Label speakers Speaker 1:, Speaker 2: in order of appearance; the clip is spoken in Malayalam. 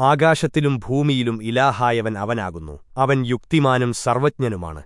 Speaker 1: ആകാശത്തിലും ഭൂമിയിലും ഇലാഹായവൻ അവനാകുന്നു. അവൻ യുക്തിമാനും സർവജ്ഞനുമാണ്.